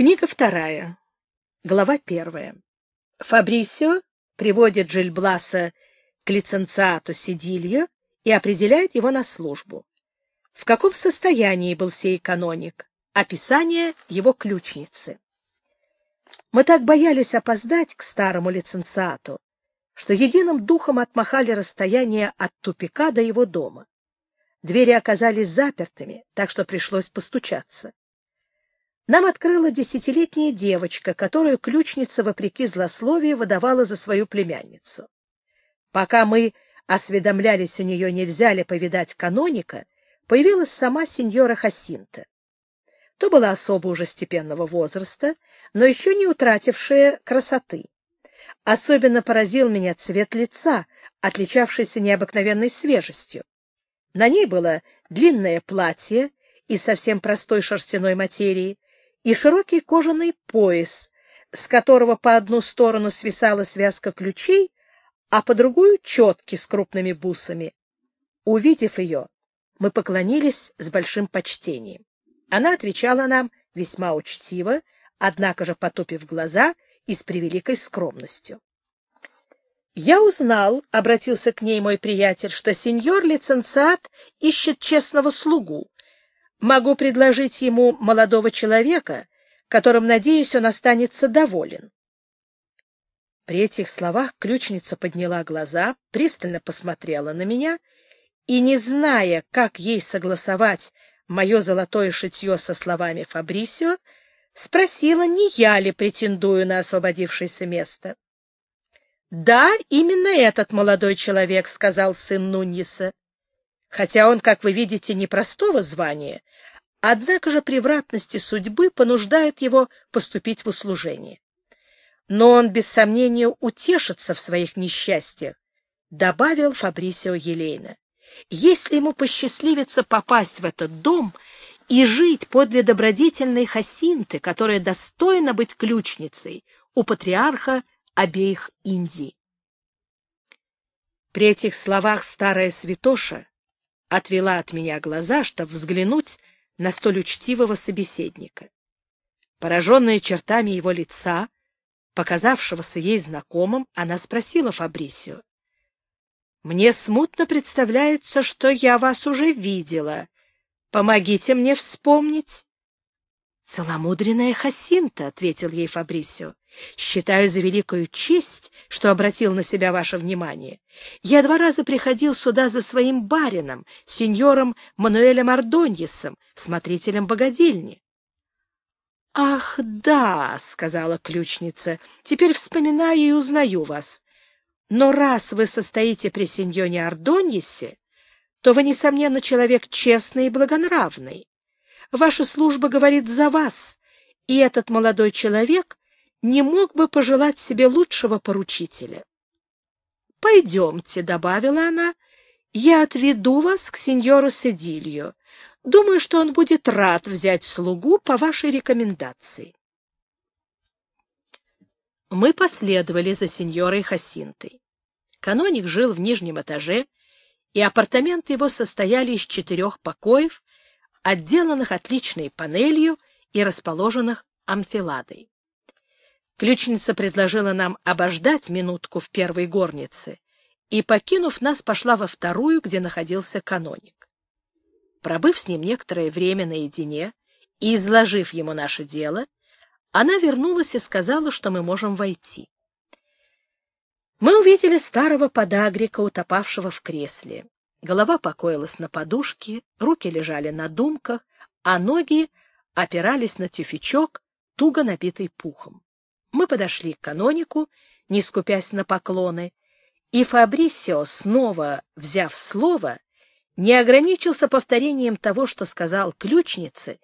Книга вторая. Глава первая. Фабрисио приводит Жильбласа к лиценциату Сидильо и определяет его на службу. В каком состоянии был сей каноник? Описание его ключницы. Мы так боялись опоздать к старому лиценциату, что единым духом отмахали расстояние от тупика до его дома. Двери оказались запертыми, так что пришлось постучаться. Нам открыла десятилетняя девочка, которую ключница, вопреки злословию, выдавала за свою племянницу. Пока мы осведомлялись у нее, нельзя ли повидать каноника, появилась сама сеньора Хасинта. То была особо уже степенного возраста, но еще не утратившая красоты. Особенно поразил меня цвет лица, отличавшийся необыкновенной свежестью. На ней было длинное платье из совсем простой шерстяной материи, и широкий кожаный пояс, с которого по одну сторону свисала связка ключей, а по другую — четки с крупными бусами. Увидев ее, мы поклонились с большим почтением. Она отвечала нам весьма учтиво, однако же потупив глаза и с превеликой скромностью. «Я узнал, — обратился к ней мой приятель, — что сеньор-лиценциат ищет честного слугу, Могу предложить ему молодого человека, которым, надеюсь, он останется доволен. При этих словах ключница подняла глаза, пристально посмотрела на меня и, не зная, как ей согласовать мое золотое шитье со словами Фабрисио, спросила, не я ли претендую на освободившееся место. — Да, именно этот молодой человек, — сказал сын Нуньеса. Хотя он, как вы видите, непростого звания, Однако же превратности судьбы понуждают его поступить в услужение. Но он, без сомнения, утешится в своих несчастьях, — добавил Фабрисио Елейна. Если ему посчастливится попасть в этот дом и жить подле добродетельной Хасинты, которая достойна быть ключницей у патриарха обеих Индий. При этих словах старая святоша отвела от меня глаза, чтобы взглянуть на столь учтивого собеседника. Пораженная чертами его лица, показавшегося ей знакомым, она спросила Фабрисио. — Мне смутно представляется, что я вас уже видела. Помогите мне вспомнить. — Целомудренная Хасинта, — ответил ей Фабрисио. — Считаю за великую честь, что обратил на себя ваше внимание. Я два раза приходил сюда за своим барином, сеньором Мануэлем Ардоньесом, смотрителем богадельни. — Ах, да, — сказала ключница, — теперь вспоминаю и узнаю вас. Но раз вы состоите при сеньоне Ардоньесе, то вы, несомненно, человек честный и благонравный. Ваша служба говорит за вас, и этот молодой человек не мог бы пожелать себе лучшего поручителя. — Пойдемте, — добавила она, — я отведу вас к сеньору Седилью. Думаю, что он будет рад взять слугу по вашей рекомендации. Мы последовали за сеньорой Хасинтой. Каноник жил в нижнем этаже, и апартаменты его состояли из четырех покоев, отделанных отличной панелью и расположенных амфиладой. Ключница предложила нам обождать минутку в первой горнице и, покинув нас, пошла во вторую, где находился каноник. Пробыв с ним некоторое время наедине и изложив ему наше дело, она вернулась и сказала, что мы можем войти. Мы увидели старого подагрика, утопавшего в кресле. Голова покоилась на подушке, руки лежали на думках, а ноги опирались на тюфячок, туго набитый пухом. Мы подошли к канонику, не скупясь на поклоны, и Фабрисио, снова взяв слово, не ограничился повторением того, что сказал ключнице,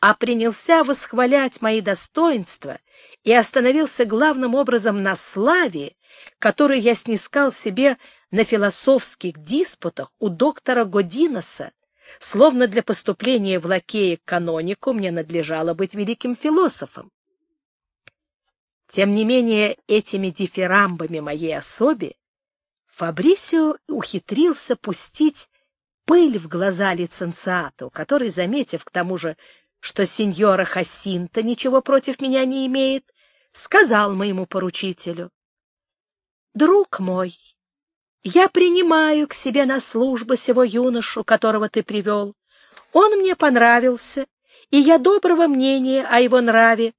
а принялся восхвалять мои достоинства и остановился главным образом на славе, которую я снискал себе на философских диспутах у доктора Годиноса, словно для поступления в лакея к канонику мне надлежало быть великим философом. Тем не менее, этими дифирамбами моей особе Фабрисио ухитрился пустить пыль в глаза лиценциату, который, заметив к тому же что сеньора Хасинта ничего против меня не имеет, сказал моему поручителю. — Друг мой, я принимаю к себе на службу сего юношу, которого ты привел. Он мне понравился, и я доброго мнения о его нраве,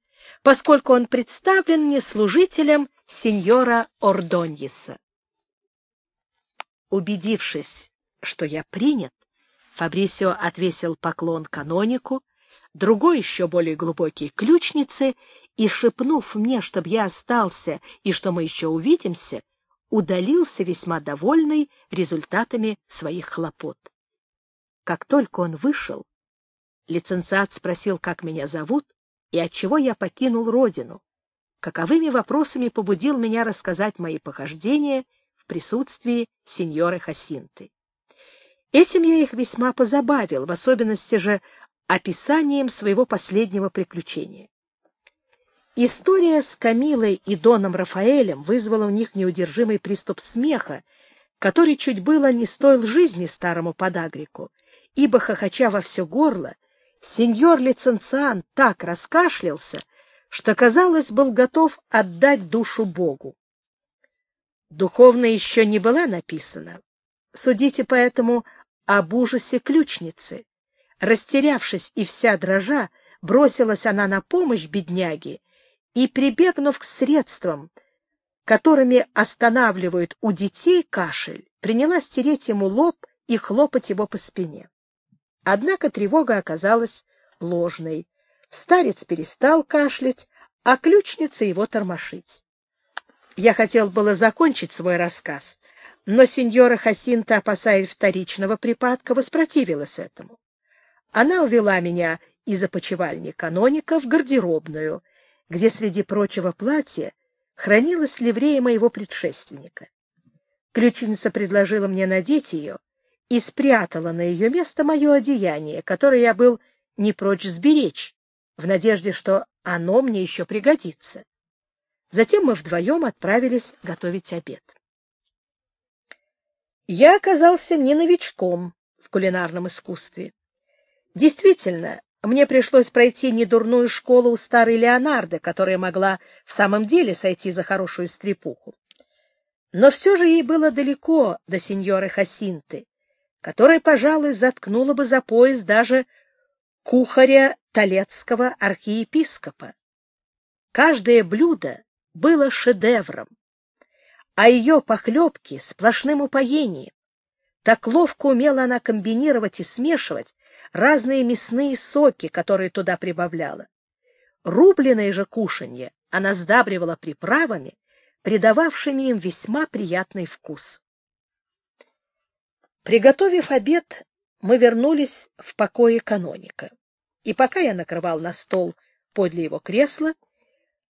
поскольку он представлен мне служителем сеньора Ордоньеса. Убедившись, что я принят, Фабрисио отвесил поклон канонику, другой еще более глубокий ключнице, и, шепнув мне, чтобы я остался и что мы еще увидимся, удалился весьма довольный результатами своих хлопот. Как только он вышел, лицензиат спросил, как меня зовут и отчего я покинул родину, каковыми вопросами побудил меня рассказать мои похождения в присутствии сеньоры Хасинты. Этим я их весьма позабавил, в особенности же описанием своего последнего приключения. История с Камилой и Доном Рафаэлем вызвала у них неудержимый приступ смеха, который чуть было не стоил жизни старому подагрику, ибо, хохоча во все горло, сеньор лиценциант так раскашлялся, что, казалось, был готов отдать душу Богу. Духовная еще не была написана. Судите поэтому об ужасе ключницы. Растерявшись и вся дрожа, бросилась она на помощь бедняге и, прибегнув к средствам, которыми останавливают у детей кашель, принялась тереть ему лоб и хлопать его по спине. Однако тревога оказалась ложной. Старец перестал кашлять, а ключница его тормошить. Я хотел было закончить свой рассказ, но сеньора Хасинта, опасаясь вторичного припадка, воспротивилась этому. Она увела меня из опочивальни каноника в гардеробную, где среди прочего платья хранилась ливрея моего предшественника. Ключница предложила мне надеть ее и спрятала на ее место мое одеяние, которое я был не прочь сберечь, в надежде, что оно мне еще пригодится. Затем мы вдвоем отправились готовить обед. Я оказался не новичком в кулинарном искусстве. Действительно, мне пришлось пройти недурную школу у старой Леонардо, которая могла в самом деле сойти за хорошую стрепуху. Но все же ей было далеко до сеньоры Хасинты, которая, пожалуй, заткнула бы за пояс даже кухаря Толецкого архиепископа. Каждое блюдо было шедевром, а ее похлебки — сплошным упоением. Так ловко умела она комбинировать и смешивать разные мясные соки, которые туда прибавляла. Рубленое же кушанье она сдабривала приправами, придававшими им весьма приятный вкус. Приготовив обед, мы вернулись в покое каноника. И пока я накрывал на стол подле его кресла,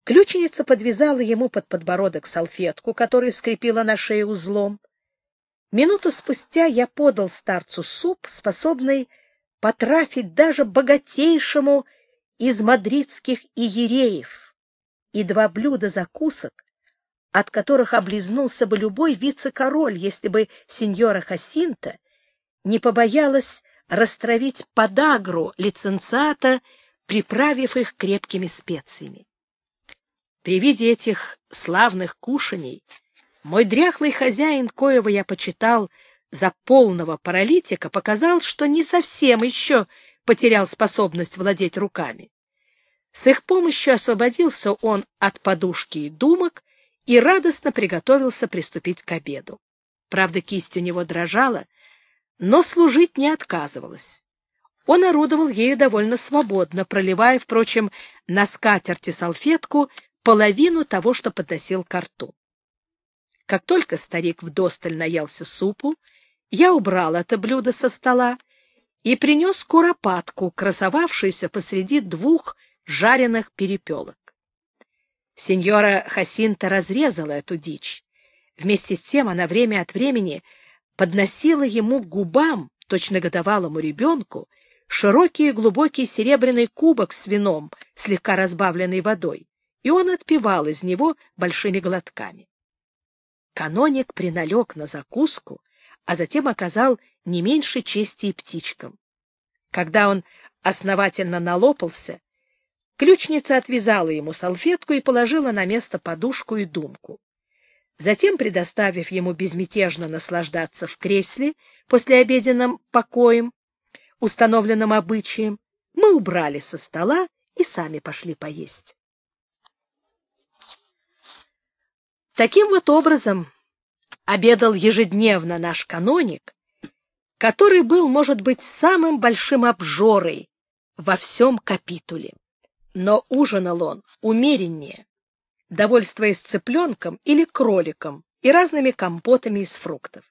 Ключеница подвязала ему под подбородок салфетку, которую скрепила на шее узлом. Минуту спустя я подал старцу суп, способный потрафить даже богатейшему из мадридских иереев, и два блюда закусок, от которых облизнулся бы любой вице-король, если бы сеньора Хасинта не побоялась растравить подагру лиценциата, приправив их крепкими специями. При виде этих славных кушаний мой дряхлый хозяин, коего я почитал за полного паралитика, показал, что не совсем еще потерял способность владеть руками. С их помощью освободился он от подушки и думок и радостно приготовился приступить к обеду. Правда, кисть у него дрожала, но служить не отказывалась. Он орудовал ею довольно свободно, проливая, впрочем, на скатерти салфетку половину того, что подносил к рту. Как только старик вдосталь наелся супу, я убрал это блюдо со стола и принес куропатку, красовавшуюся посреди двух жареных перепелок. Сеньора Хасинта разрезала эту дичь. Вместе с тем она время от времени подносила ему к губам, точно годовалому ребенку, широкий и глубокий серебряный кубок с вином, слегка разбавленный водой и он отпивал из него большими глотками. Каноник приналег на закуску, а затем оказал не меньше чести и птичкам. Когда он основательно налопался, ключница отвязала ему салфетку и положила на место подушку и думку. Затем, предоставив ему безмятежно наслаждаться в кресле после обеденным покоем, установленным обычаем, мы убрали со стола и сами пошли поесть. Таким вот образом обедал ежедневно наш каноник, который был, может быть, самым большим обжорой во всем капитуле. Но ужинал он умереннее, довольствуясь цыпленком или кроликом и разными компотами из фруктов.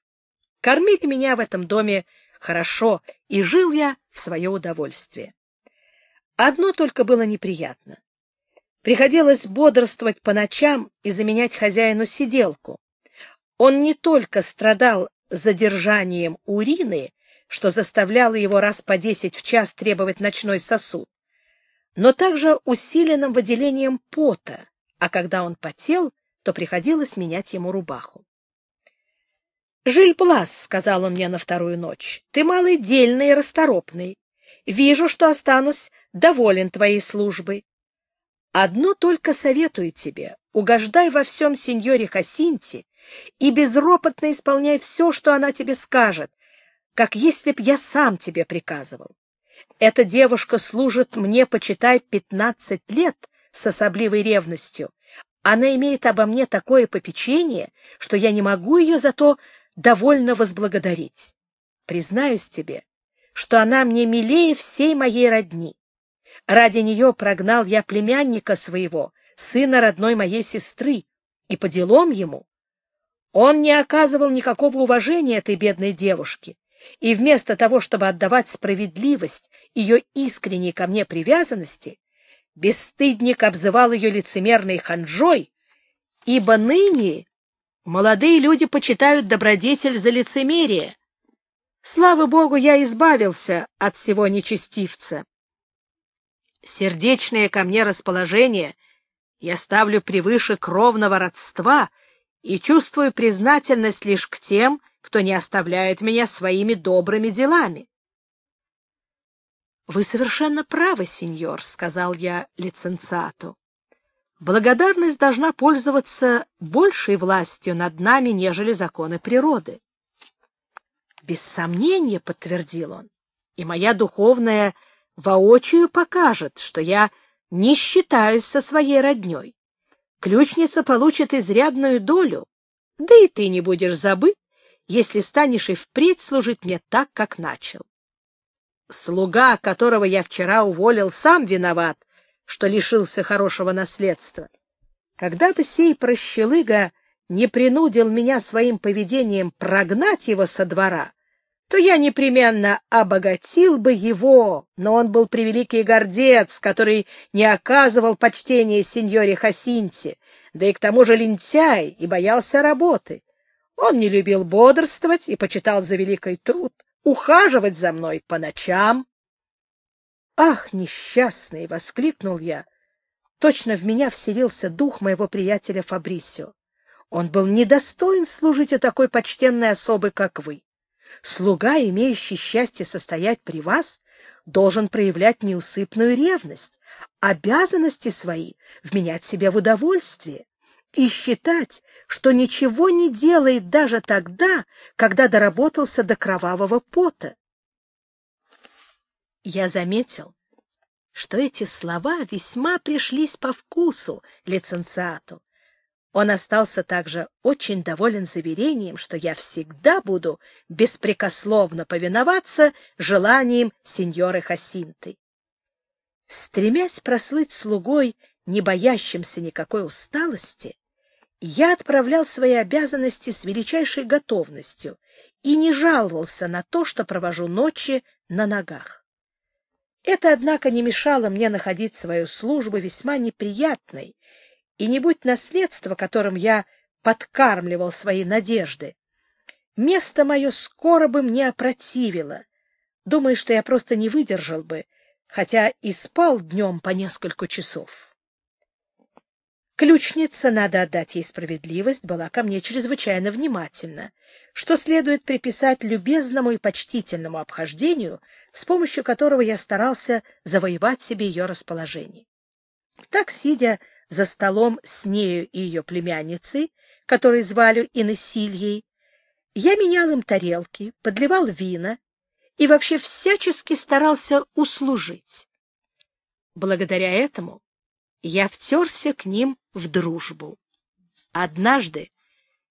Кормили меня в этом доме хорошо, и жил я в свое удовольствие. Одно только было неприятно. Приходилось бодрствовать по ночам и заменять хозяину сиделку. Он не только страдал задержанием урины, что заставляло его раз по десять в час требовать ночной сосуд, но также усиленным выделением пота, а когда он потел, то приходилось менять ему рубаху. «Жильблас», — сказал он мне на вторую ночь, — «ты малый дельный и расторопный. Вижу, что останусь доволен твоей службой. Одно только советую тебе — угождай во всем сеньоре Хасинти и безропотно исполняй все, что она тебе скажет, как если б я сам тебе приказывал. Эта девушка служит мне, почитай, пятнадцать лет с особливой ревностью. Она имеет обо мне такое попечение, что я не могу ее за то довольно возблагодарить. Признаюсь тебе, что она мне милее всей моей родни. Ради нее прогнал я племянника своего, сына родной моей сестры, и по делам ему. Он не оказывал никакого уважения этой бедной девушке, и вместо того, чтобы отдавать справедливость ее искренней ко мне привязанности, бесстыдник обзывал ее лицемерной ханжой, ибо ныне Молодые люди почитают добродетель за лицемерие. Слава богу, я избавился от всего нечестивца. Сердечное ко мне расположение я ставлю превыше кровного родства и чувствую признательность лишь к тем, кто не оставляет меня своими добрыми делами. — Вы совершенно правы, сеньор, — сказал я лиценциату благодарность должна пользоваться большей властью над нами, нежели законы природы. Без сомнения, — подтвердил он, — и моя духовная воочию покажет, что я не считаюсь со своей родней. Ключница получит изрядную долю, да и ты не будешь забыт, если станешь и впредь служить мне так, как начал. Слуга, которого я вчера уволил, сам виноват, что лишился хорошего наследства. Когда бы сей прощелыга не принудил меня своим поведением прогнать его со двора, то я непременно обогатил бы его, но он был превеликий гордец, который не оказывал почтения сеньоре Хасинте, да и к тому же лентяй и боялся работы. Он не любил бодрствовать и почитал за великий труд ухаживать за мной по ночам, «Ах, несчастный!» — воскликнул я. Точно в меня вселился дух моего приятеля Фабрисио. Он был недостоин служить у такой почтенной особы, как вы. Слуга, имеющий счастье состоять при вас, должен проявлять неусыпную ревность, обязанности свои вменять себе в удовольствие и считать, что ничего не делает даже тогда, когда доработался до кровавого пота. Я заметил, что эти слова весьма пришлись по вкусу лиценциату. Он остался также очень доволен заверением, что я всегда буду беспрекословно повиноваться желаниям сеньоры Хасинты. Стремясь прослыть слугой, не боящимся никакой усталости, я отправлял свои обязанности с величайшей готовностью и не жаловался на то, что провожу ночи на ногах. Это, однако, не мешало мне находить свою службу весьма неприятной, и не будь наследства, которым я подкармливал свои надежды, место мое скоро бы мне опротивило. Думаю, что я просто не выдержал бы, хотя и спал днем по несколько часов. Ключница, надо отдать ей справедливость, была ко мне чрезвычайно внимательна, что следует приписать любезному и почтительному обхождению с помощью которого я старался завоевать себе ее расположение. Так, сидя за столом с нею и ее племянницей, которую звали Инессильей, я менял им тарелки, подливал вина и вообще всячески старался услужить. Благодаря этому я втерся к ним в дружбу. Однажды,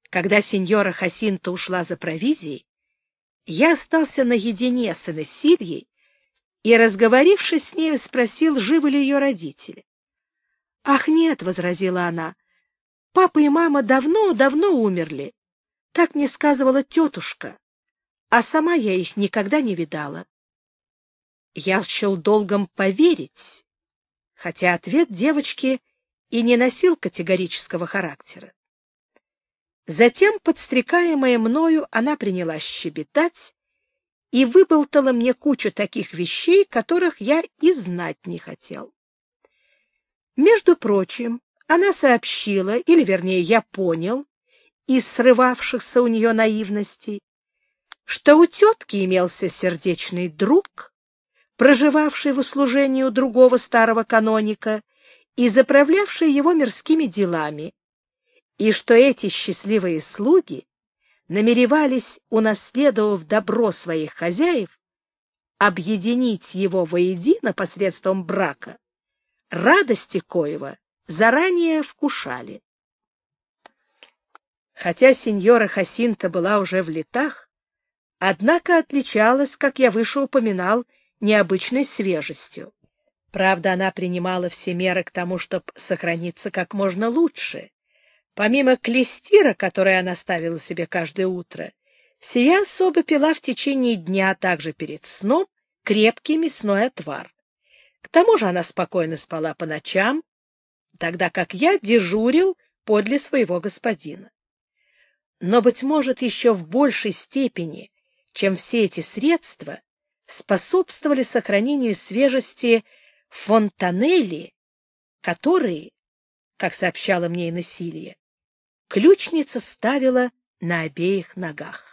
когда сеньора Хасинта ушла за провизией, я остался наедине с Инессильей и, разговорившись с нею, спросил, живы ли ее родители. — Ах, нет, — возразила она, — папа и мама давно-давно умерли. Так мне сказывала тетушка, а сама я их никогда не видала. Я счел долгом поверить, хотя ответ девочки и не носил категорического характера. Затем, подстрекаемая мною, она принялась щебетать и выболтала мне кучу таких вещей, которых я и знать не хотел. Между прочим, она сообщила, или, вернее, я понял, из срывавшихся у нее наивностей, что у тетки имелся сердечный друг, проживавший в услужении у другого старого каноника и заправлявший его мирскими делами, и что эти счастливые слуги намеревались, унаследовав добро своих хозяев, объединить его воедино посредством брака, радости коего заранее вкушали. Хотя сеньора Хасинта была уже в летах, однако отличалась, как я выше упоминал, необычной свежестью. Правда, она принимала все меры к тому, чтобы сохраниться как можно лучше. Помимо клестира, который она ставила себе каждое утро, сия особо пила в течение дня, также перед сном, крепкий мясной отвар. К тому же она спокойно спала по ночам, тогда как я дежурил подле своего господина. Но, быть может, еще в большей степени, чем все эти средства, способствовали сохранению свежести фонтанели, которые, как сообщала мне и насилие, ключница ставила на обеих ногах.